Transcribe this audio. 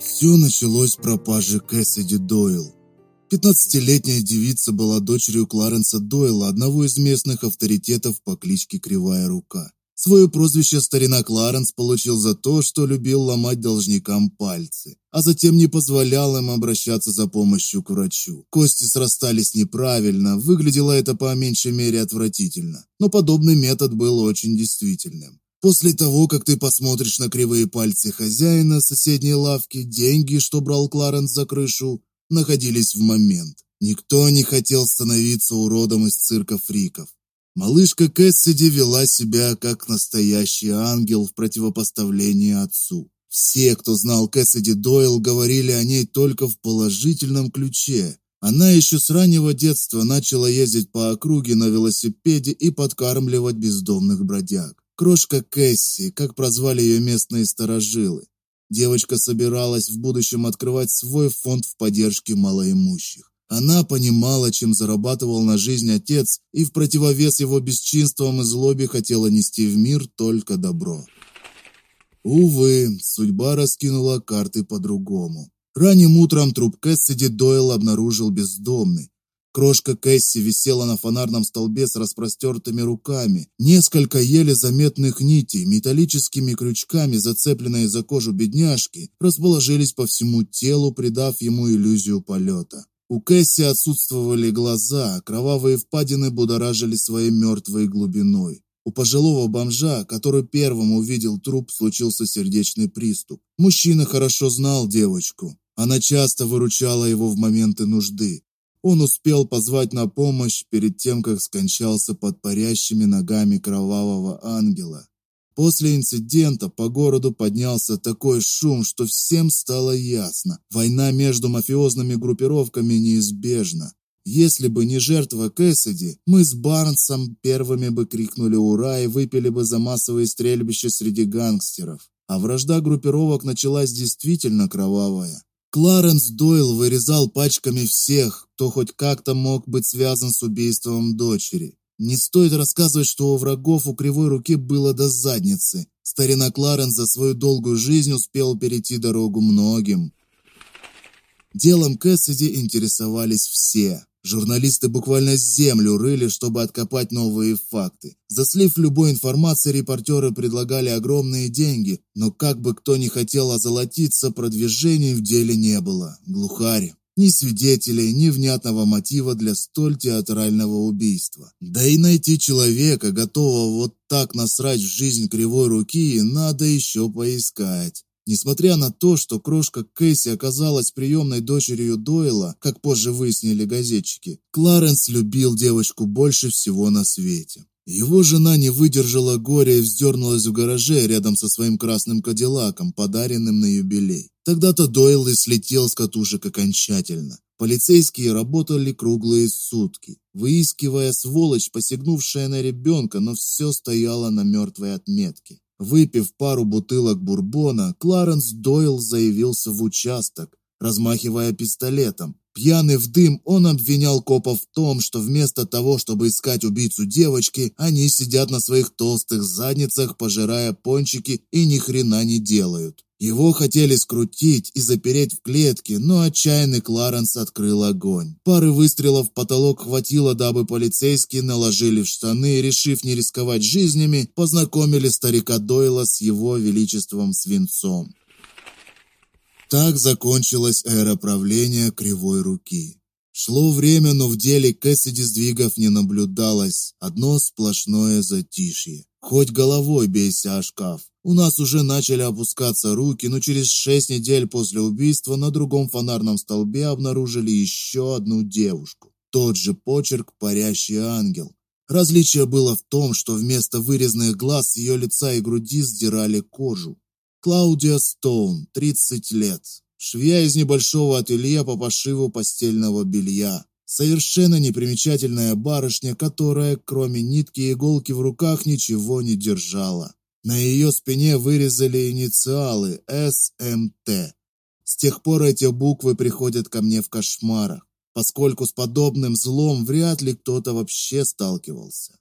Все началось с пропажи Кэссиди Дойл. Пятнадцатилетняя девица была дочерью Кларенса Дойла, одного из местных авторитетов по кличке Кривая Рука. Свое прозвище старина Кларенс получил за то, что любил ломать должникам пальцы, а затем не позволял им обращаться за помощью к врачу. Кости срастались неправильно, выглядело это по меньшей мере отвратительно, но подобный метод был очень действительным. После того, как ты посмотришь на кривые пальцы хозяина соседней лавки, деньги, что брал Кларенс за крышу, находились в момент. Никто не хотел становиться уродом из цирка фриков. Малышка Кэссиди вела себя как настоящий ангел в противопоставлении отцу. Все, кто знал Кэссиди Дойл, говорили о ней только в положительном ключе. Она еще с раннего детства начала ездить по округе на велосипеде и подкармливать бездомных бродяг. Крошка Кэсси, как прозвали ее местные старожилы. Девочка собиралась в будущем открывать свой фонд в поддержке малоимущих. Она понимала, чем зарабатывал на жизнь отец, и в противовес его бесчинствам и злобе хотела нести в мир только добро. Увы, судьба раскинула карты по-другому. Ранним утром труп Кэссиди Дойл обнаружил бездомный. Крошка Кэсси висела на фонарном столбе с распростертыми руками. Несколько еле заметных нитей, металлическими крючками, зацепленные за кожу бедняжки, расположились по всему телу, придав ему иллюзию полета. У Кэсси отсутствовали глаза, кровавые впадины будоражили своей мертвой глубиной. У пожилого бомжа, который первым увидел труп, случился сердечный приступ. Мужчина хорошо знал девочку. Она часто выручала его в моменты нужды. Он успел позвать на помощь перед тем, как скончался под парящими ногами кровавого ангела. После инцидента по городу поднялся такой шум, что всем стало ясно: война между мафиозными группировками неизбежна. Если бы не жертва Кэссиди, мы с Барнсом первыми бы крикнули ура и выпили бы за массовые стрельбища среди гангстеров. А вражда группировок началась действительно кровавая. Кларенс Дойл вырезал пачками всех, кто хоть как-то мог быть связан с убийством дочери. Не стоит рассказывать, что у врагов у кривой руки было до задницы. Старина Кларенс за свою долгую жизнь успел перейти дорогу многим. Делом Кэссиди интересовались все. Журналисты буквально землю рыли, чтобы откопать новые факты. За слив любой информации репортеры предлагали огромные деньги, но как бы кто ни хотел озолотиться, продвижения в деле не было. Глухарь. Ни свидетелей, ни внятного мотива для столь театрального убийства. Да и найти человека, готового вот так насрать в жизнь кривой руки, надо еще поискать. Несмотря на то, что крошка Кэсси оказалась приемной дочерью Дойла, как позже выяснили газетчики, Кларенс любил девочку больше всего на свете. Его жена не выдержала горя и вздернулась в гараже рядом со своим красным кадиллаком, подаренным на юбилей. Тогда-то Дойл и слетел с катушек окончательно. Полицейские работали круглые сутки, выискивая сволочь, посягнувшая на ребенка, но все стояло на мертвой отметке. Выпив пару бутылок бурбона, Кларенс Дойл заявился в участок, размахивая пистолетом. Пьяный в дым, он обвинял копов в том, что вместо того, чтобы искать убийцу девочки, они сидят на своих толстых задницах, пожирая пончики и ни хрена не делают. Его хотели скрутить и запереть в клетке, но отчаянный Кларенс открыл огонь. Пары выстрелов в потолок хватило, дабы полицейские наложили в штаны решив не рисковать жизнями, познакомили старика Дойла с его величеством свинцом. Так закончилась эра правления кривой руки. Шло время, но в деле Кэссиди сдвигов не наблюдалось, одно сплошное затишье. Хоть головой бейся о шкаф. У нас уже начали опускаться руки, но через шесть недель после убийства на другом фонарном столбе обнаружили еще одну девушку. Тот же почерк парящий ангел. Различие было в том, что вместо вырезанных глаз с ее лица и груди сдирали кожу. Клаудия Стоун, 30 лет, швея из небольшого ателье по пошиву постельного белья. Совершенно непримечательная барышня, которая, кроме нитки и иголки в руках, ничего не держала. На ее спине вырезали инициалы СМТ. С тех пор эти буквы приходят ко мне в кошмарах, поскольку с подобным злом вряд ли кто-то вообще сталкивался.